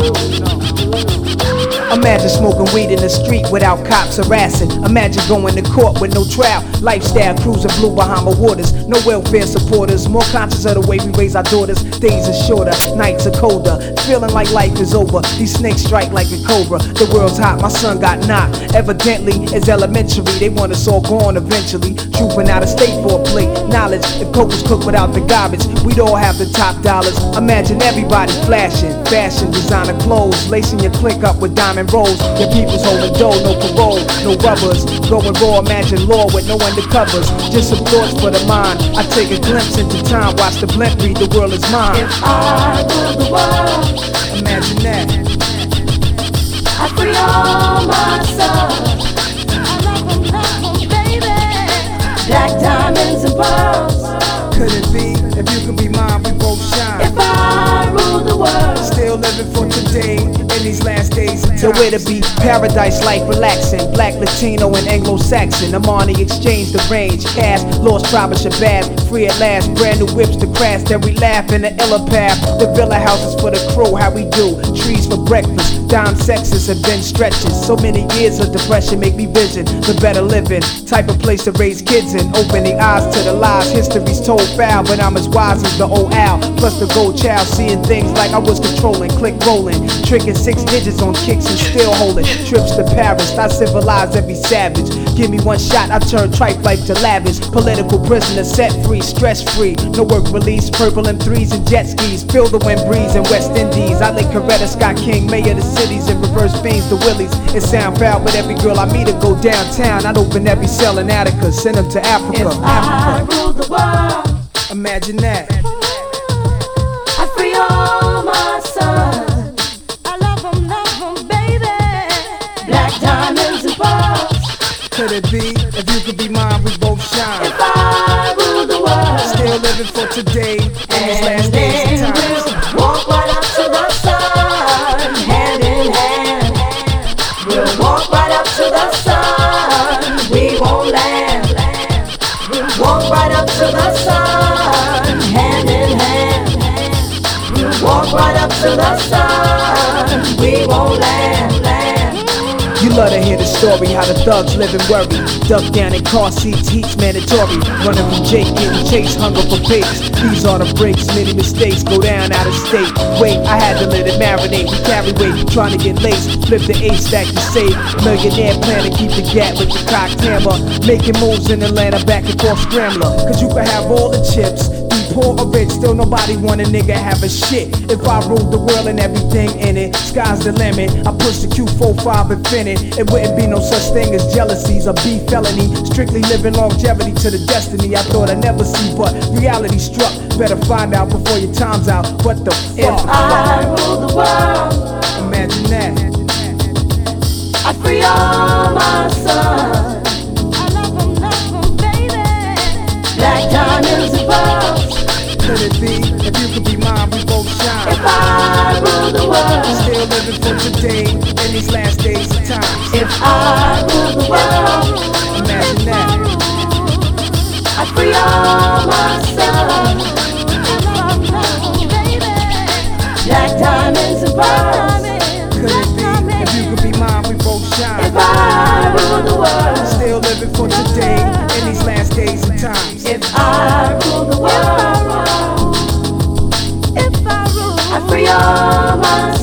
Tchau. Imagine smoking weed in the street without cops harassing. Imagine going to court with no trial. Lifestyle cruising blue Bahama waters. No welfare supporters. More conscious of the way we raise our daughters. Days are shorter, nights are colder. Feeling like life is over. These snakes strike like a cobra. The world's hot, my son got knocked. Evidently, it's elementary. They want us all gone eventually. Trooping out of state for a plate. Knowledge, if coke was cooked without the garbage, we'd all have the top dollars. Imagine everybody flashing. Fashion, designer clothes. Lacing your click up with diamond rolls. Your people's holding dough, no parole, no rubbers. Going raw, imagine law with no undercovers. Just some thoughts for the mind. I take a glimpse into time, watch the blimp read, the world is mine. If I rule the world, Imagine that. I free all my sons. I love 'em, love 'em, baby. Black diamonds and pearls. Could it be? If you could be mine, we both shine. If I rule the world, Still living for today in these last days. The way to be paradise like relaxing. Black, Latino, and Anglo Saxon. Armani exchange the range. Cash, lost tribe of Shabazz. Free at last. Brand new whips to crash. Then we laugh in the illa path. The villa houses for the crew. How we do. Trees for breakfast. Dime sexes have been stretches. So many years of depression make me vision the better living. Type of place to raise kids in. Open the eyes to the lies. History's told foul, but I'm as wise as the old owl. Plus the gold child, seeing things like I was controlling. Click rolling, tricking six digits on kicks and still holding. Trips to Paris, I civilize every savage. Give me one shot, I turn tripe life to lavish. Political prisoner set free, stress free. No work release, purple M3s and jet skis. Feel the wind breeze in West Indies. I link Coretta Scott King, mayor of the cities, and reverse beans to Willies. It sound foul, but every girl I meet to go downtown. I'd open every cell in Attica, send them to Africa. if I rule the world, Imagine that. I free all my sons. I love 'em, love 'em, baby. Black diamonds and pearls. Could it be? If you could be mine, we both shine. If I rule the world. Still living for today we won't. You love to hear the story, how the thugs live and worry. Duck down in car seats, heat's mandatory. Running from Jake, getting chased, hunger for pigs. These are the breaks, many mistakes go down out of state. Wait, I had to let it marinate. We carry weight, trying to get laced. Flip the ace stack to save. Millionaire plan to keep the gap with the cock hammer. Making moves in Atlanta, back and forth scrambler. Cause you can have all the chips. Poor or rich, still nobody want a nigga have a shit. If I ruled the world and everything in it, sky's the limit. I push the Q45 Infiniti. It wouldn't be no such thing as jealousies or beef felony. Strictly living longevity to the destiny I thought I'd never see, but reality struck. Better find out before your time's out. What the fuck? If? I rule the world, thing in these last days of time. If I rule the world, imagine that. I free all my sons. Black diamonds and pearls. Could it be? If you could be mine, we both shine. If I rule the world, still living for today in these last days of time. If I rule the world, if I rule, I free all my.